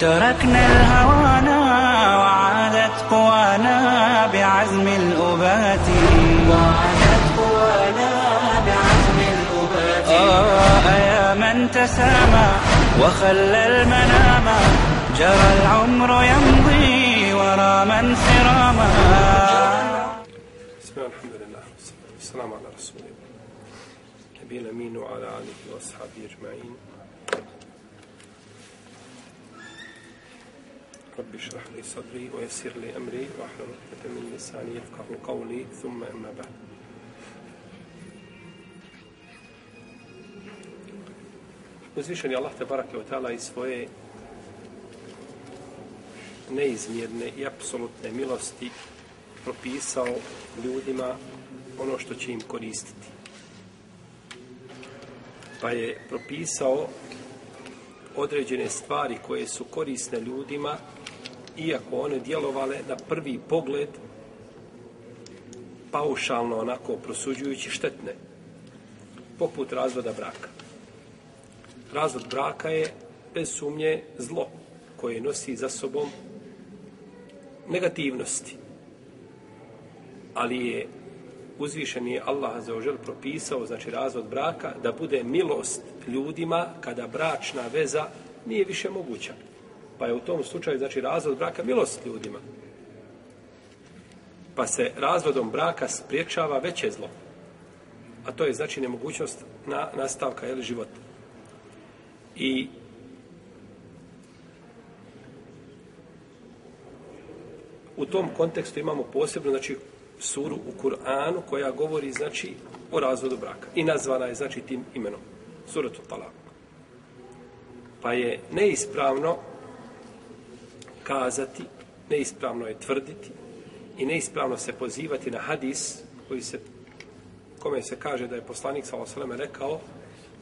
تركنا الهوانا وعادت قوانا بعزم الأبات. وعادت قوانا بعزم الأبات. آه يا من تسامى وخلى المنام. جرى العمر يمضي ورا من سراما بسم الله الحمد لله. والصلاة والسلام على رسول الله. نبي الأمين وعلى آله وأصحابه أجمعين. رب اشرح لي صدري ويسر لي أمري واحلل عقدة من لساني يفقه قولي ثم أما بعد Uzvišen je Allah te barake od tala i svoje neizmjerne i apsolutne milosti propisao ljudima ono što će im koristiti. Pa je propisao određene stvari koje su korisne ljudima, iako one djelovale na prvi pogled paušalno onako prosuđujući štetne, poput razvoda braka. Razvod braka je bez sumnje zlo koje nosi za sobom negativnosti. Ali je uzvišen je Allah za ožel propisao, znači razvod braka, da bude milost ljudima kada bračna veza nije više moguća. Pa je u tom slučaju, znači razvod braka, milost ljudima. Pa se razvodom braka spriječava veće zlo. A to je znači nemogućnost na nastavka jel, života. I u tom kontekstu imamo posebno znači suru u Kur'anu koja govori znači o razvodu braka i nazvana je znači tim imenom suratu Talak pa je neispravno kazati neispravno je tvrditi i neispravno se pozivati na hadis koji se kome se kaže da je poslanik sallallahu alejhi rekao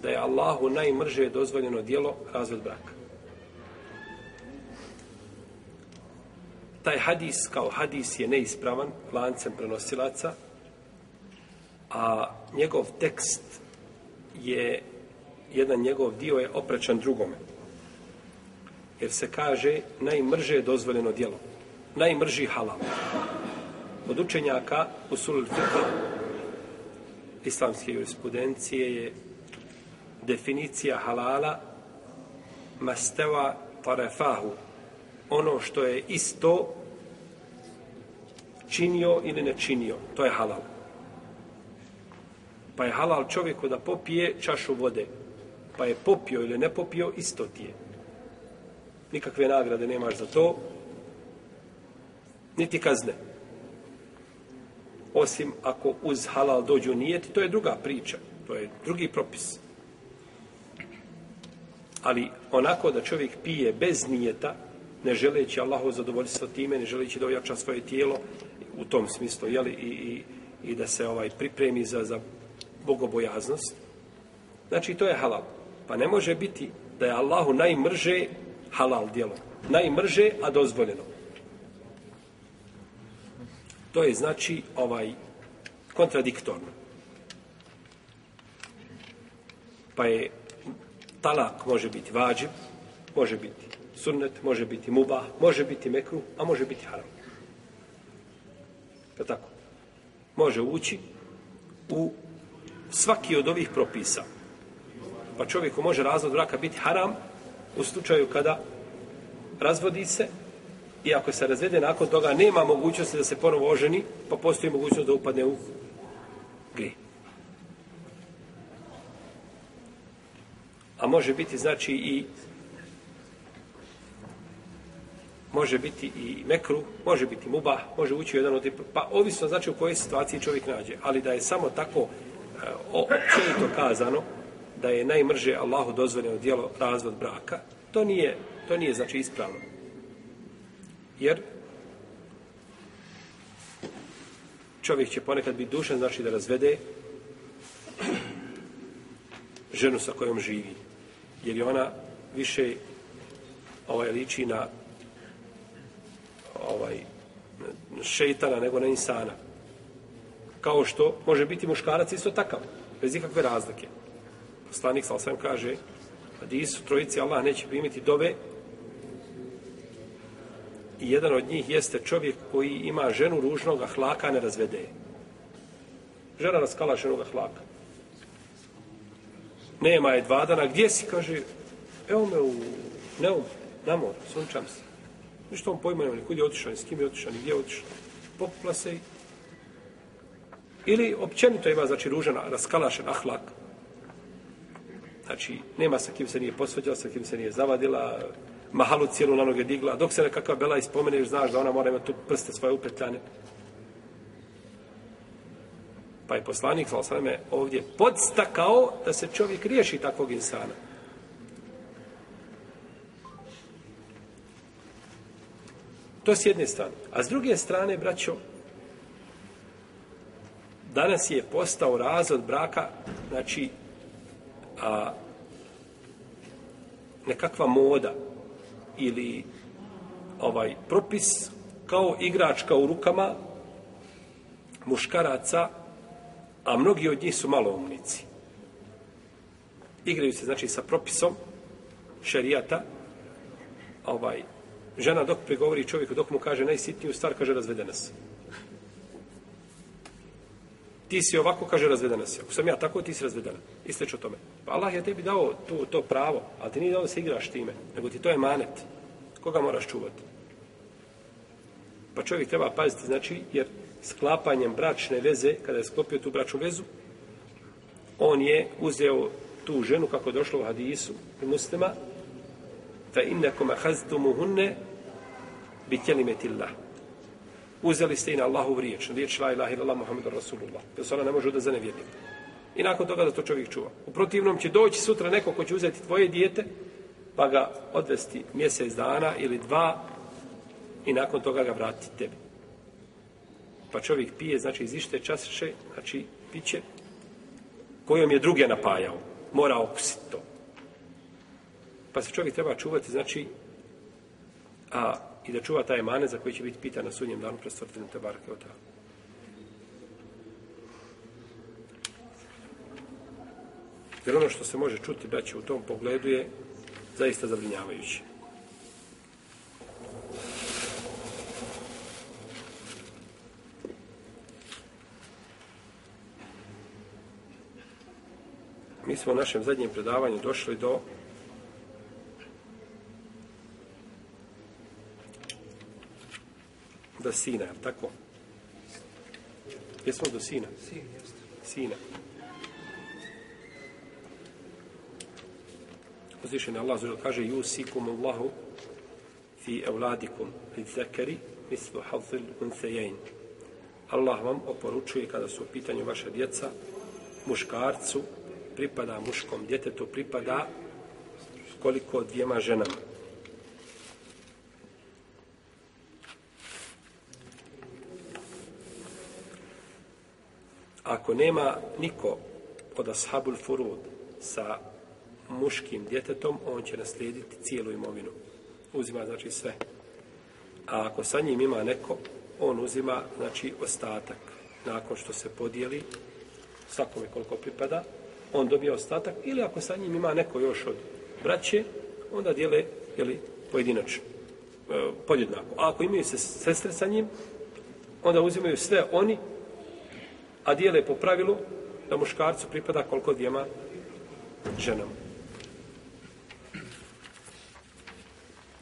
da je Allahu najmrže dozvoljeno dijelo razvod braka taj hadis kao hadis je neispravan lancem prenosilaca, a njegov tekst je, jedan njegov dio je oprečan drugome. Jer se kaže najmrže je dozvoljeno djelo. Najmrži halal. Od učenjaka u sulul fiqh islamske jurisprudencije je definicija halala masteva tarefahu ono što je isto činio ili ne činio. To je halal. Pa je halal čovjeku da popije čašu vode. Pa je popio ili ne popio, isto ti je. Nikakve nagrade nemaš za to. Niti kazne. Osim ako uz halal dođu nijeti, to je druga priča. To je drugi propis. Ali onako da čovjek pije bez nijeta, ne želeći Allahu zadovoljstvo time, ne želeći da ojača svoje tijelo u tom smislu, jeli, i, i, i da se ovaj pripremi za, za bogobojaznost. Znači, to je halal. Pa ne može biti da je Allahu najmrže halal djelo. Najmrže, a dozvoljeno. To je znači ovaj kontradiktorno. Pa je talak može biti vađib, može biti sunnet, može biti mubah, može biti mekru, a može biti haram. Je tako? Može ući u svaki od ovih propisa. Pa čovjeku može razvod braka biti haram u slučaju kada razvodi se i ako se razvede nakon toga nema mogućnosti da se ponovo oženi, pa postoji mogućnost da upadne u gri. A može biti znači i može biti i mekru, može biti mubah, može ući u jedan od pa ovisno znači u kojoj situaciji čovjek nađe, ali da je samo tako e, općenito kazano da je najmrže Allahu dozvoljeno djelo razvod braka, to nije, to nije znači ispravno. Jer čovjek će ponekad biti dušan, znači da razvede ženu sa kojom živi. Jer je ona više ovaj, liči na ovaj, šeitana nego na insana. Kao što može biti muškarac isto takav, bez ikakve razlike. Poslanik sa sam kaže, Hadisu trojici Allah neće primiti dove i jedan od njih jeste čovjek koji ima ženu ružnog ahlaka, ne razvede je. Žena raskalašenog ahlaka. Nema je dva dana. Gdje si? Kaže, evo me u Neum, na mor, sunčam se. Ništa on pojma nema, nikud je otišao, ni s kim je otišao, ni gdje je otišao. Pokupla se i... Ili općenito ima, znači, ružan, raskalašen ahlak. Znači, nema sa kim se nije posvađala, sa kim se nije zavadila, mahalu cijelu na noge digla. Dok se nekakva bela ispomeneš, znaš da ona mora imati tu prste svoje upetljane. Pa je poslanik, sal sveme, ovdje podstakao da se čovjek riješi takvog insana. To s jedne strane. A s druge strane, braćo, danas je postao razvod braka, znači, a, nekakva moda ili ovaj propis kao igračka u rukama muškaraca, a mnogi od njih su maloumnici. Igraju se, znači, sa propisom šerijata, ovaj, žena dok pregovori čovjeku, dok mu kaže najsitniju stvar, kaže razvedena se. Ti si ovako, kaže razvedena si. Ako sam ja tako, ti si razvedena. Isteć o tome. Pa Allah je tebi dao tu, to pravo, ali ti nije dao da se igraš time, nego ti to je manet. Koga moraš čuvati? Pa čovjek treba paziti, znači, jer sklapanjem bračne veze, kada je sklopio tu bračnu vezu, on je uzeo tu ženu, kako je došlo u hadisu u muslima, fa innakum ahaztumuhunne bi kalimatillah uzeli ste i na Allahu riječ riječ la ilaha illallah Muhammedu rasulullah. Jer se ona ne može da za nevjernik. i nakon toga da to čovjek čuva. U protivnom će doći sutra neko ko će uzeti tvoje dijete pa ga odvesti mjesec dana ili dva i nakon toga ga vratiti tebi. Pa čovjek pije znači iz ište čaše znači piće kojom je druge napajao. Mora okusiti to. Pa se čovjek treba čuvati, znači, a, i da čuva taj emanet za koji će biti pitan na sudnjem danu pred stvrtenim te barke od Jer ono što se može čuti da će u tom pogledu je zaista zabrinjavajuće. Mi smo u našem zadnjem predavanju došli do do sina, je tako? Jesmo do sina? Sin, jeste. Sina. Uzvišen Allah zašto kaže Jusikum Allahu fi evladikum li zekeri mislu hazil unsejein. Allah vam oporučuje kada su u pitanju vaša djeca muškarcu pripada muškom djetetu pripada koliko dvijema ženama. Ako nema niko od ashabul furud sa muškim djetetom, on će naslijediti cijelu imovinu. Uzima, znači, sve. A ako sa njim ima neko, on uzima, znači, ostatak. Nakon što se podijeli, svakome koliko pripada, on dobije ostatak. Ili ako sa njim ima neko još od braće, onda dijele, jeli, pojedinačno. E, podjednako. A ako imaju se sestre sa njim, onda uzimaju sve oni a dijele po pravilu da muškarcu pripada koliko dvijema ženama.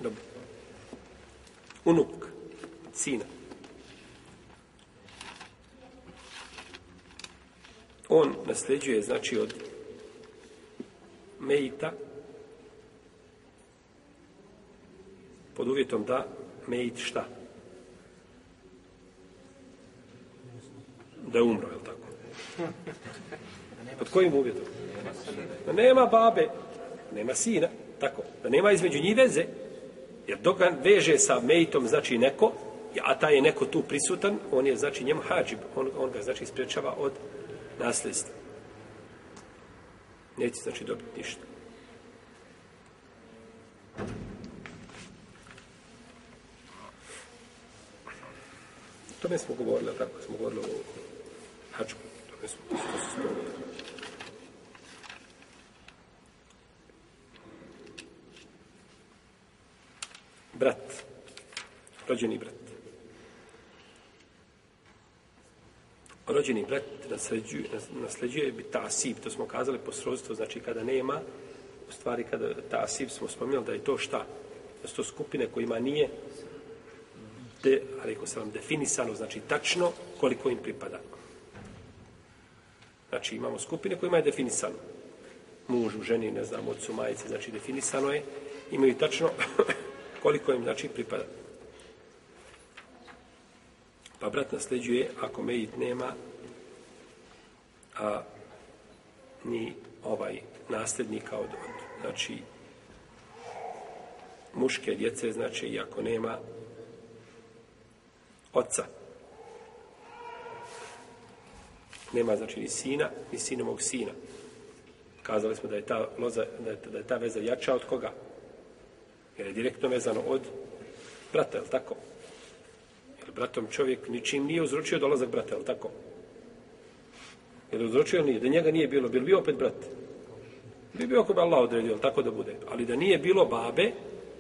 Dobro. Unuk, sina. On nasljeđuje, znači, od Mejita pod uvjetom da Mejit šta? Da je umro, je li tako? Pod kojim uvjetom? Da nema babe, nema sina, tako, da nema između njih veze, jer dok veže sa mejtom, znači neko, a taj je neko tu prisutan, on je, znači, njemu hađib, on, on ga, znači, sprečava od nasljedstva. Neće, znači, dobiti ništa. To tome smo govorili, tako smo govorili o hađu. To. Brat. Rođeni brat. Rođeni brat nasljeđuje, nasljeđuje bi tasib, to smo kazali po srodstvu, znači kada nema, u stvari kada tasib smo spomenuli da je to šta? Da su to skupine kojima nije de, ko sam vam, definisano, znači tačno koliko im pripada. Znači imamo skupine kojima je definisano. Mužu, ženi, ne znam, ocu, majice, znači definisano je. Imaju tačno koliko im, znači, pripada. Pa brat nasljeđuje, ako mejit nema, a ni ovaj nasljednika od, od znači, muške djece, znači, i ako nema oca. Nema znači ni sina, ni sinovog sina. Kazali smo da je ta loza, da je, da je ta veza jača od koga? Jer je direktno vezano od brata, je tako? Jer bratom čovjek ničim nije uzročio dolazak brata, je tako? Jer je uzročio ili nije? Da njega nije bilo, bilo bio opet brat. Bi bio ako bi Allah odredio, tako da bude. Ali da nije bilo babe,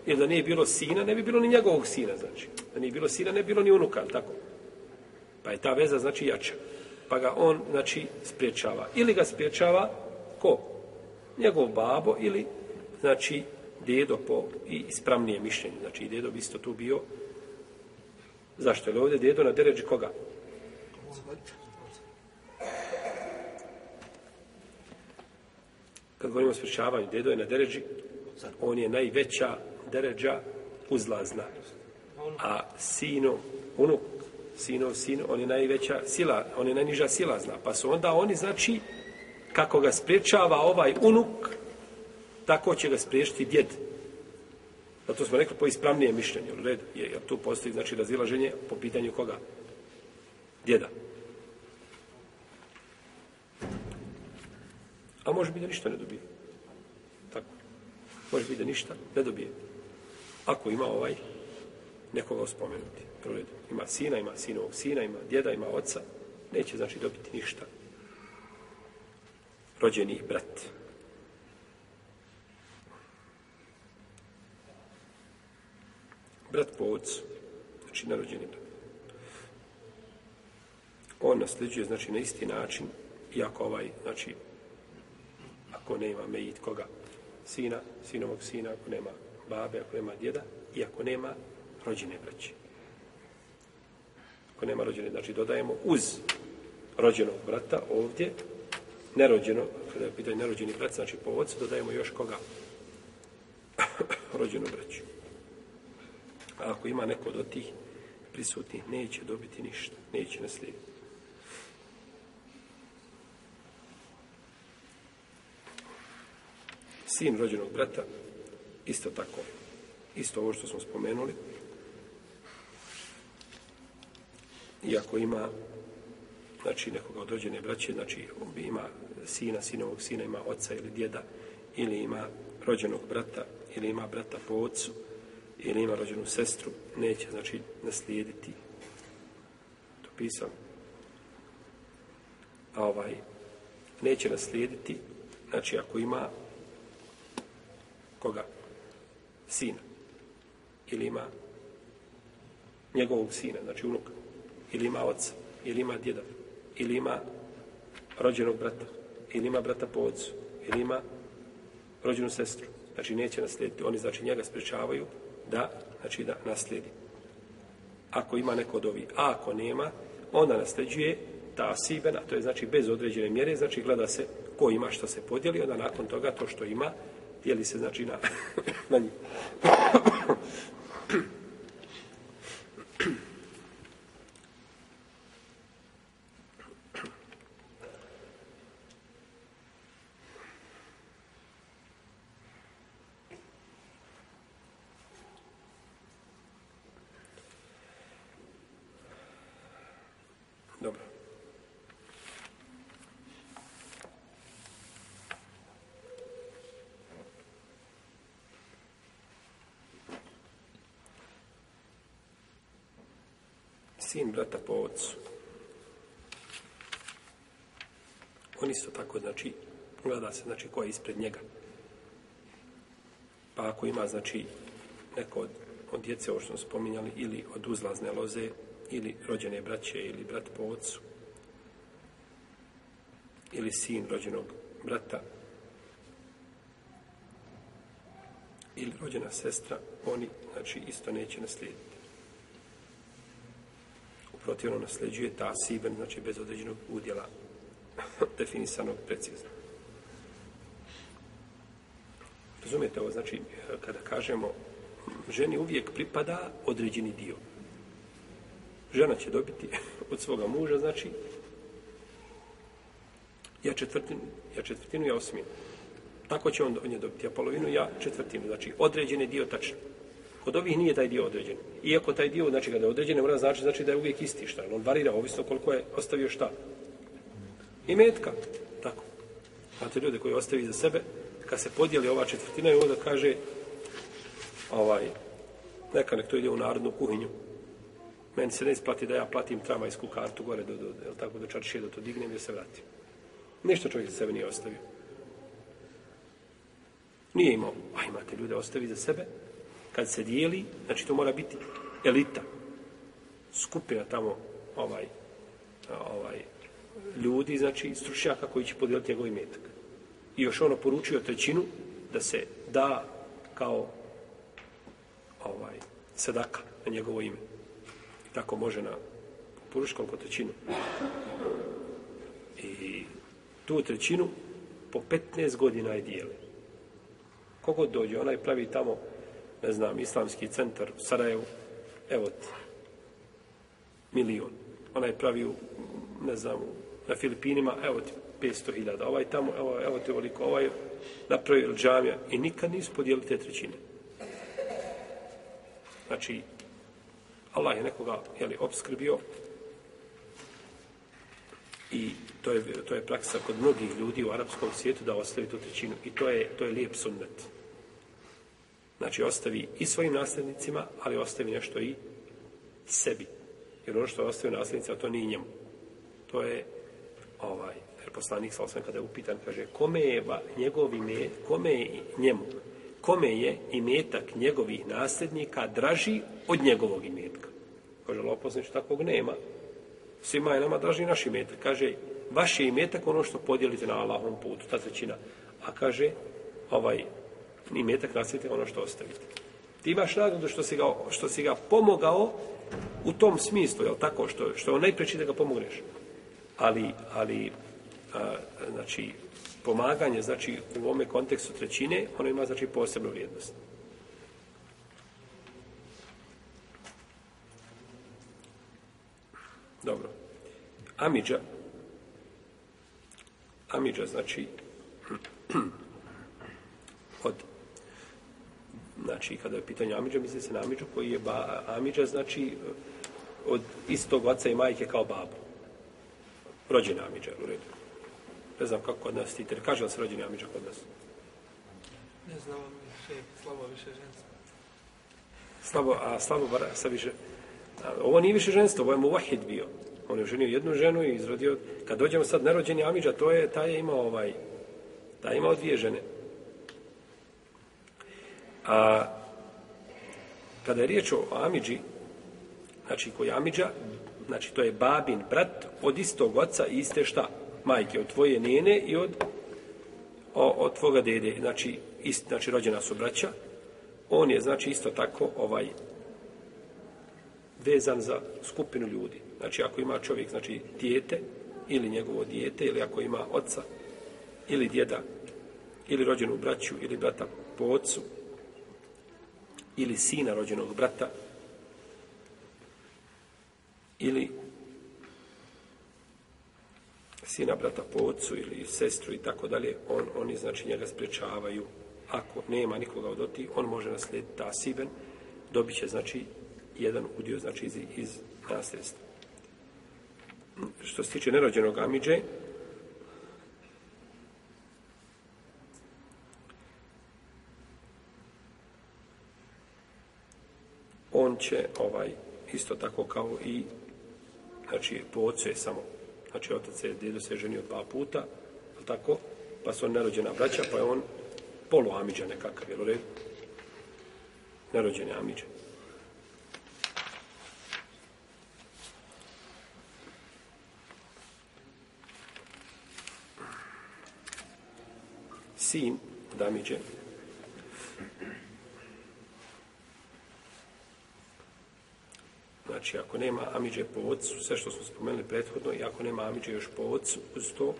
jer da nije bilo sina, ne bi bilo ni njegovog sina, znači. Da nije bilo sina, ne bi bilo ni unuka, tako? Pa je ta veza, znači, jača. Pa ga on, znači, spriječava. Ili ga spriječava, ko? Njegov babo ili, znači, dedo po i ispravnije mišljenje. Znači, i dedo bi isto tu bio. Zašto? Je ovdje dedo na deređi koga? Kad govorimo o spriječavanju, dedo je na deređi, on je najveća deređa uzlazna. A sino, unuk, sinov sin, on je najveća sila, on je najniža silazna. Pa su onda oni, znači, kako ga spriječava ovaj unuk, tako će ga spriječiti djed. Zato smo rekli po ispravnije mišljenje, u redu, jer tu postoji, znači, razilaženje po pitanju koga? Djeda. A može biti da ništa ne dobije. Tako. Može biti da ništa ne dobije ako ima ovaj nekoga spomenuti. Prored. Ima sina, ima sinovog sina, ima djeda, ima oca, neće znači dobiti ništa. Rođeni brat. Brat po ocu, znači narođeni brat. On nasljeđuje, znači, na isti način, iako ovaj, znači, ako nema mejit koga, sina, sinovog sina, ako nema babe, ako nema djeda, i ako nema rođene braće. Ako nema rođene, znači dodajemo uz rođenog brata ovdje, nerođeno, kada je pitanje nerođeni brat, znači po ocu, dodajemo još koga? rođenu braću. A ako ima neko od tih prisutnih, neće dobiti ništa, neće naslijediti. Sin rođenog brata, isto tako, isto ovo što smo spomenuli, iako ima znači nekoga od rođene braće, znači on bi ima sina, sinovog sina, ima oca ili djeda, ili ima rođenog brata, ili ima brata po ocu, ili ima rođenu sestru, neće, znači, naslijediti. To pisam. A ovaj, neće naslijediti, znači, ako ima koga? sina. Ili ima njegovog sina, znači unuka. Ili ima oca. Ili ima djeda. Ili ima rođenog brata. Ili ima brata po ocu. Ili ima rođenu sestru. Znači neće naslijediti. Oni znači njega sprečavaju da, znači da naslijedi. Ako ima neko od ovih. A ako nema, onda nasljeđuje ta sibena, to je znači bez određene mjere, znači gleda se ko ima što se podijeli, onda nakon toga to što ima, dijeli se znači na, na njih. Sin brata po ocu. On isto tako, znači, gleda se, znači, ko je ispred njega. Pa ako ima, znači, neko od, od djece, ovo što smo spominjali, ili od uzlazne loze, ili rođene braće, ili brat po ocu, ili sin rođenog brata, ili rođena sestra, oni, znači, isto neće naslijediti protivno nasljeđuje ta siben, znači, bez određenog udjela, definisanog precizno. Razumijete ovo, znači, kada kažemo, ženi uvijek pripada određeni dio. Žena će dobiti od svoga muža, znači, ja četvrtinu, ja četvrtinu, ja osminu. Tako će on, on je dobiti, ja polovinu, ja četvrtinu. Znači, određeni dio tačno. Kod ovih nije taj dio određen. Iako taj dio, znači, kada je određen, mora znači, znači da je uvijek isti šta. On varira, ovisno koliko je ostavio šta. I metka. Tako. Znate ljude koji ostavi za sebe, kad se podijeli ova četvrtina i onda kaže ovaj, neka nek to ide u narodnu kuhinju. Meni se ne isplati da ja platim tramvajsku kartu gore do, do, do, tako do čaršije da to dignem i se vratim. Ništa čovjek za sebe nije ostavio. Nije imao, a imate ljude ostavi za sebe, kad se dijeli, znači to mora biti elita, skupina tamo, ovaj, ovaj, ljudi, znači stručnjaka koji će podijeliti njegov imetak. I još ono poručio trećinu da se da kao ovaj, sedaka na njegovo ime. I tako može na poručiti koliko trećinu. I tu trećinu po 15 godina je dijeli. Kogod dođe, onaj pravi tamo, ne znam, islamski centar u Sarajevu, evo ti, milion. Onaj pravi, u, ne znam, na Filipinima, evo ti, 500.000. Ovaj tamo, evo, evo ti ovoliko, ovaj napravio džamija i nikad nisu podijelili te trećine. Znači, Allah je nekoga, jeli, obskrbio i to je, to je praksa kod mnogih ljudi u arapskom svijetu da ostavi tu trećinu i to je, to je lijep sunnet. Znači, ostavi i svojim nasljednicima, ali ostavi nešto i sebi. Jer ono što je ostavio nasljednicima, to nije njemu. To je ovaj, jer poslanik sa kada je upitan, kaže, kome je njegov ime, kome je njemu, kome je imetak njegovih nasljednika draži od njegovog imetka? Kaže, loposnič, znači, takvog nema. Svima je nama draži naš imetak. Kaže, vaš je imetak ono što podijelite na Allahom putu, ta trećina. A kaže, ovaj, imetak nasljedite ono što ostavite. Ti imaš nagradu što si ga, što si ga pomogao u tom smislu, jel tako, što, što je on najpreći da ga pomogneš. Ali, ali a, znači, pomaganje, znači, u ovome kontekstu trećine, ono ima, znači, posebnu vrijednost. Dobro. Amidža. Amidža, znači, od znači kada je pitanje Amidža, misli se na Amidžu koji je ba, Amidža, znači od istog oca i majke kao babu. Rođen Amidža, u redu. Ne znam kako kod nas titer. Kaže li se rođen Amidža kod nas? Ne znam, više, slabo više ženstvo. Slabo, a slabo bar sa više... A, ovo nije više ženstvo, ovo je mu vahid bio. On je ženio jednu ženu i izrodio... Kad dođemo sad nerođeni Amidža, to je, taj je imao ovaj... Taj je imao dvije žene. A kada je riječ o Amidži, znači koji je Amidža, znači to je babin brat od istog oca i iste šta? Majke, od tvoje nene i od, o, od tvoga dede. Znači, ist, znači rođena su braća. On je, znači, isto tako ovaj vezan za skupinu ljudi. Znači, ako ima čovjek, znači, dijete ili njegovo dijete, ili ako ima oca ili djeda, ili rođenu braću, ili brata po ocu, ili sina rođenog brata ili sina brata po ocu ili sestru i tako dalje, on, oni znači njega sprečavaju. Ako nema nikoga od oti, on može naslijediti ta siben, dobit će znači jedan udio znači iz, iz nasljedstva. Što se tiče nerođenog Amidže, on će ovaj isto tako kao i znači po ocu je samo, znači otac se, dedo se ženio dva puta, je tako, pa su on narođena braća, pa je on polu Amidža nekakav, jel u redu? Nerođeni Amidža. Sin od Amidže, Znači, ako nema Amidže po ocu, sve što smo spomenuli prethodno, i ako nema Amidže još po ocu, uz to,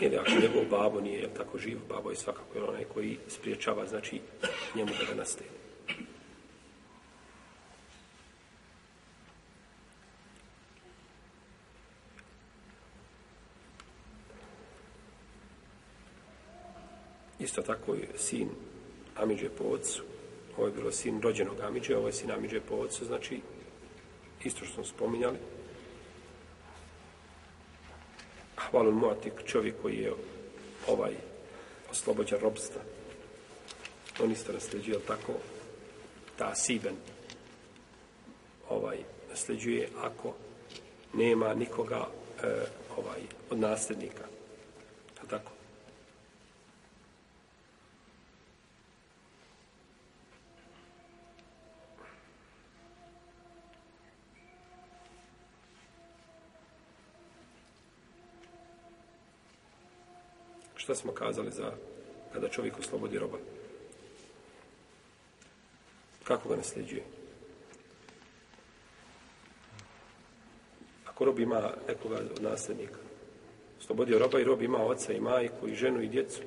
ili ako njegov babo nije jel, tako živ, babo je svakako jel, onaj koji spriječava, znači, njemu da ga nastaje. Isto tako je sin Amidže po ocu, ovo je bilo sin rođenog Amidže, ovo je sin Amidže po ocu, znači, isto što smo spominjali. Hvalun Muatik, čovjek koji je ovaj oslobođen robstva. On isto nasljeđuje, tako, ta Siben ovaj, nasljeđuje ako nema nikoga e, ovaj, od nasljednika. Tako? Šta smo kazali za kada čovjek oslobodi roba? Kako ga nasljeđuje? Ako rob ima nekoga od nasljednika, oslobodio roba i rob ima oca i majku i ženu i djecu.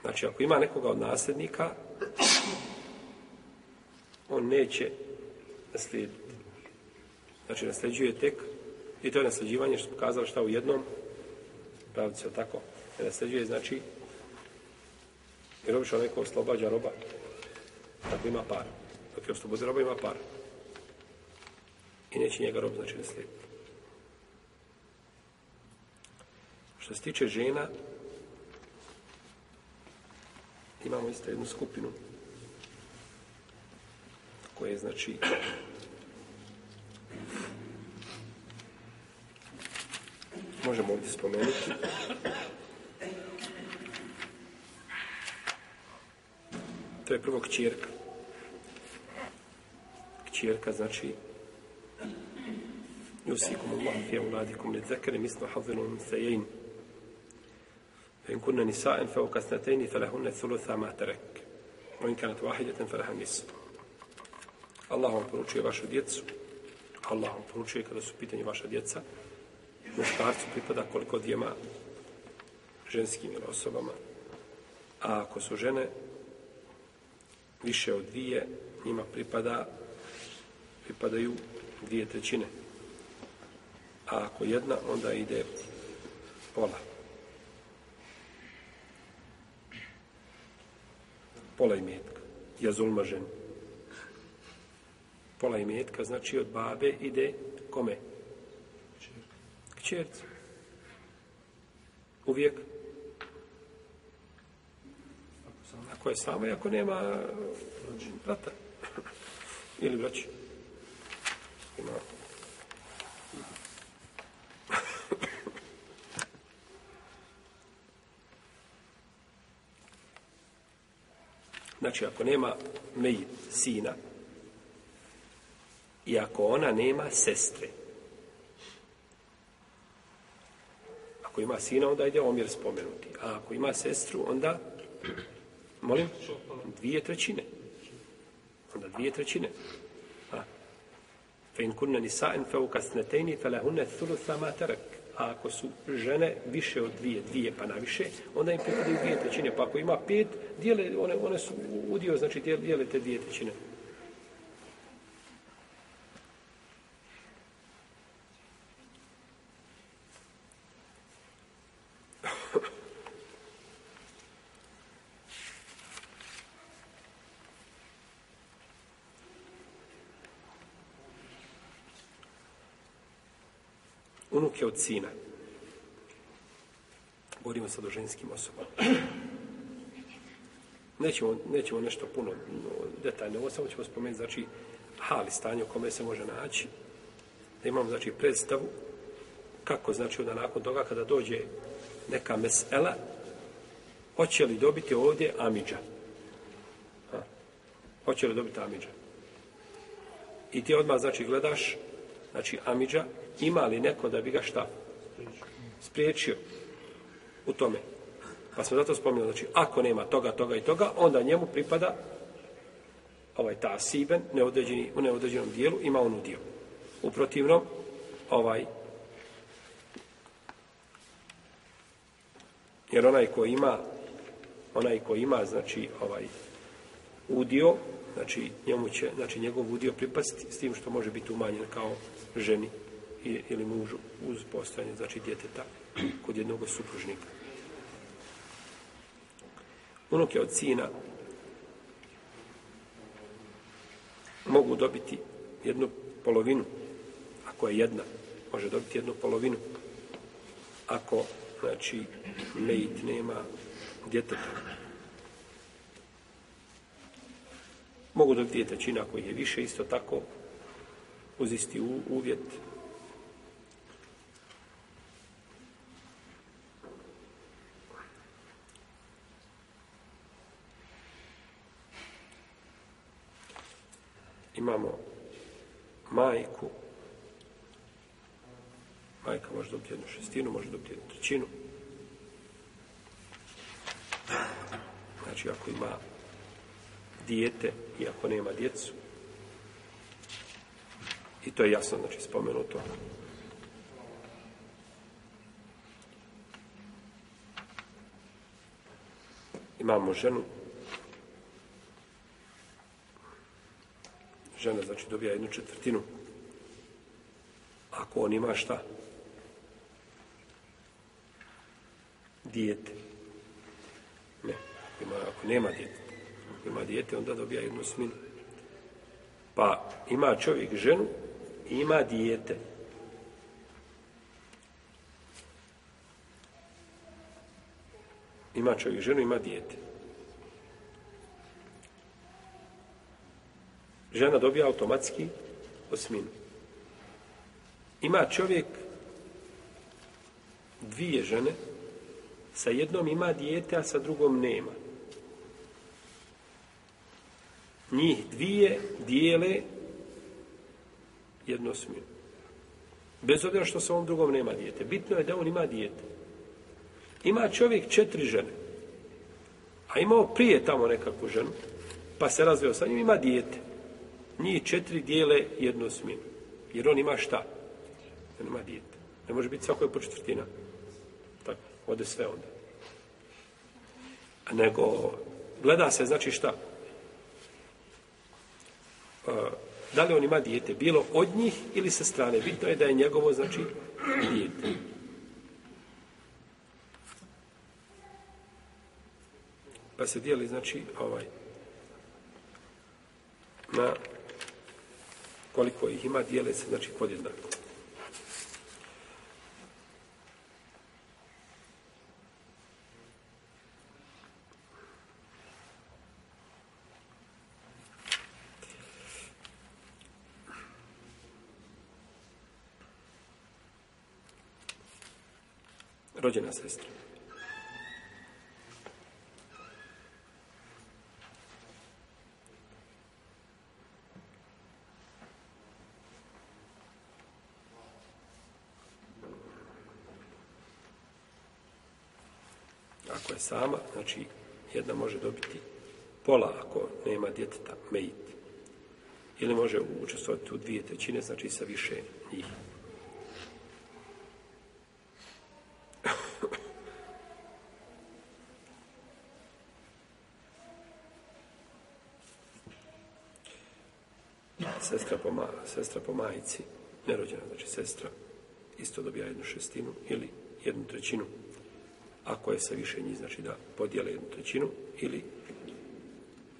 Znači, ako ima nekoga od nasljednika, on neće naslijediti. Znači, nasljeđuje tek, i to je nasljeđivanje što smo kazali šta u jednom, pravci, tako, ne nasljeđuje, znači, jer obično neko oslobađa roba, tako ima par. Dok je oslobodi roba, ima par. I neće njega rob, znači, naslijediti. Što se tiče žena, imamo isto jednu skupinu koje, znači, možemo ovdje spomenuti. To je prvo kćerka. Kćerka znači Jusikum Allah fi auladikum li dhakari mislu hazinu un sejain. Fe in kunna nisaen fe okasnatejni fe lahunne thulutha ma terek. O in kanat vahidjetan fe lahan nisu. Allah vam poručuje vašu djecu. Allah vam poručuje kada su pitanje vaša djeca muškarcu pripada koliko djema ženskim ili osobama. A ako su žene više od dvije, njima pripada pripadaju dvije trećine. A ako jedna, onda ide pola. Pola imetka. Ja zulma žen. Pola imetka, znači od babe ide kome? Kćerci. Uvijek. Ako je sama i ako nema znači, brata. Ili braći. Ima. Znači, ako nema mejit, sina, i ako ona nema sestre, Ako ima sina, onda ide omjer spomenuti. A ako ima sestru, onda, molim, dvije trećine. Onda dvije trećine. A, fe in kunna nisa'en fe ukasnetejni fe lehunne thulutha ma terek. A ako su žene više od dvije, dvije pa naviše, onda im pripadaju dvije trećine. Pa ako ima pet, dijele, one, one su udio, znači dijele te dvije trećine. Unuke od sina. Govorimo sad o ženskim osobama. Nećemo, nećemo nešto puno detaljno, ovo samo ćemo spomenuti, znači, hali stanje u kome se može naći, da imamo, znači, predstavu kako, znači, onda nakon toga kada dođe neka mesela, hoće li dobiti ovdje Amidža? Ha? Hoće li dobiti Amidža? I ti odmah, znači, gledaš, znači, Amidža, ima li neko da bi ga šta? Spriječio u tome. Pa smo zato spomenuli, znači, ako nema toga, toga i toga, onda njemu pripada ovaj ta siben, neodređeni, u neodređenom dijelu, ima on udio. U protivnom, ovaj, jer onaj ko ima, onaj ko ima, znači, ovaj, udio, znači, njemu će, znači, njegov udio pripasti s tim što može biti umanjen kao ženi ili mužu uz postojanje, znači, djeteta kod jednog od supružnika. je od sina mogu dobiti jednu polovinu, ako je jedna, može dobiti jednu polovinu, ako, znači, mejit nema djeteta. Mogu dobiti djetećina koji je više, isto tako, uz isti uvjet. Imamo majku. Majka može dobiti jednu šestinu, može dobiti jednu trećinu. Znači, ako ima dijete i ako nema djecu, i to je jasno, znači, spomenuto. Imamo ženu, žena znači dobija jednu četvrtinu. Ako on ima šta? Dijete. Ne. Ima, ako nema dijete. Ako ima dijete, onda dobija jednu sminu. Pa ima čovjek ženu i ima dijete. Ima čovjek ženu, ima dijete. Žena dobija automatski osminu. Ima čovjek dvije žene, sa jednom ima dijete, a sa drugom nema. Njih dvije dijele jednu osminu. Bez obzira što sa ovom drugom nema dijete. Bitno je da on ima dijete. Ima čovjek četiri žene. A imao prije tamo nekakvu ženu, pa se razveo sa njim, ima dijete njih četiri dijele jednu smjenu. Jer on ima šta? On ima dijete. Ne može biti svako je po četvrtina. Tako, ode sve onda. A nego, gleda se, znači šta? E, da li on ima dijete? Bilo od njih ili sa strane? Bitno je da je njegovo, znači, dijete. Pa se dijeli, znači, ovaj, na koliko ih ima, dijele se, znači, podjednako. Rođena sestra. Ako sama, znači jedna može dobiti pola ako nema djeteta, mejit. Ili može učestvovati u dvije trećine, znači sa više njih. sestra po, ma, sestra po majici, nerođena, znači sestra, isto dobija jednu šestinu ili jednu trećinu ako je sa više njih, znači da podijele jednu trećinu, ili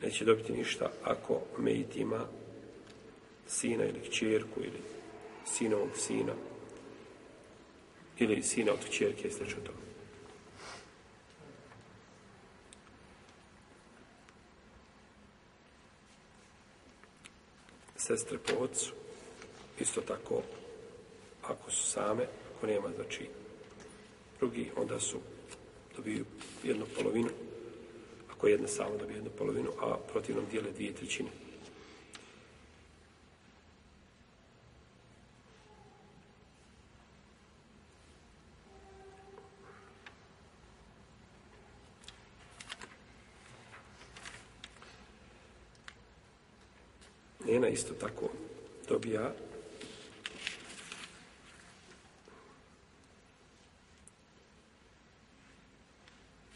neće dobiti ništa ako Mejit ima sina ili kćerku ili sinovog sina ili sina od kćerke i sl. to. sestre po ocu, isto tako, ako su same, ako nema, znači, drugi, onda su, dobiju jednu polovinu, ako jedna sama dobije jednu polovinu, a protivnom dijele dvije trećine. Njena isto tako dobija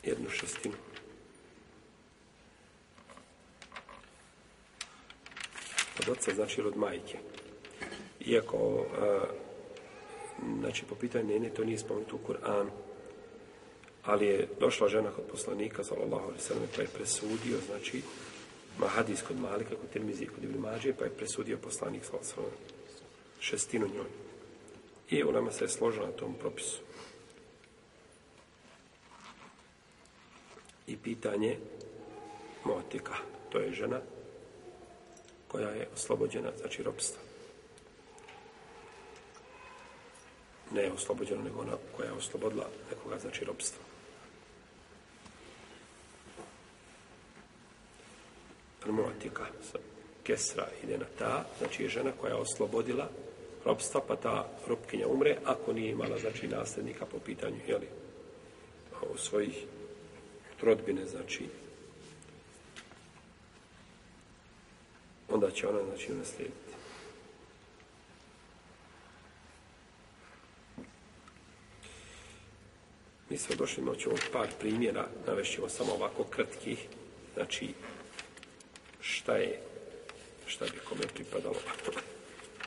jednu šestinu. Od oca znači od majke. Iako, a, znači, po pitanju nene, to nije spomenuto u Kur'anu, ali je došla žena kod poslanika, sallallahu alaihi sallam, pa je presudio, znači, ma hadis kod Malika, kod Tirmizi, kod Ibn Mađe, pa je presudio poslanik, sallallahu alaihi sallam, šestinu njoj. I u nama se je složila na tom propisu. I pitanje motika, to je žena koja je oslobođena, znači ropstva. Ne je oslobođena, nego ona koja je oslobodila nekoga, znači ropstva. Motika sa kesra ide na ta, znači je žena koja je oslobodila ropstva, pa ta ropkinja umre, ako nije imala, znači, nasljednika po pitanju, jeli, o svojih rodbine, znači, onda će ona, znači, naslijediti. Mi smo došli noći ovog par primjera, navešćemo samo ovako kratkih, znači, šta je, šta bi kome pripadalo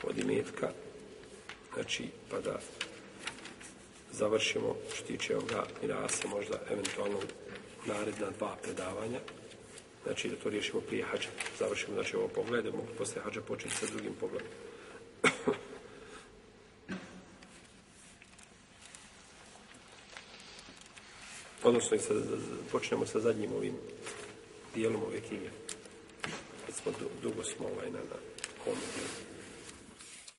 od imetka, znači, pa da završimo što tiče ovoga mirasa, možda eventualno naredna dva predavanja, znači da to riješimo prije hađa. Završimo, znači, ovo poglede, mogu posle hađa početi sa drugim pogledom. Odnosno, i sad, počnemo sa zadnjim ovim dijelom ove knjige. Kad smo, dugo smo ovaj na, na ovom dijelu.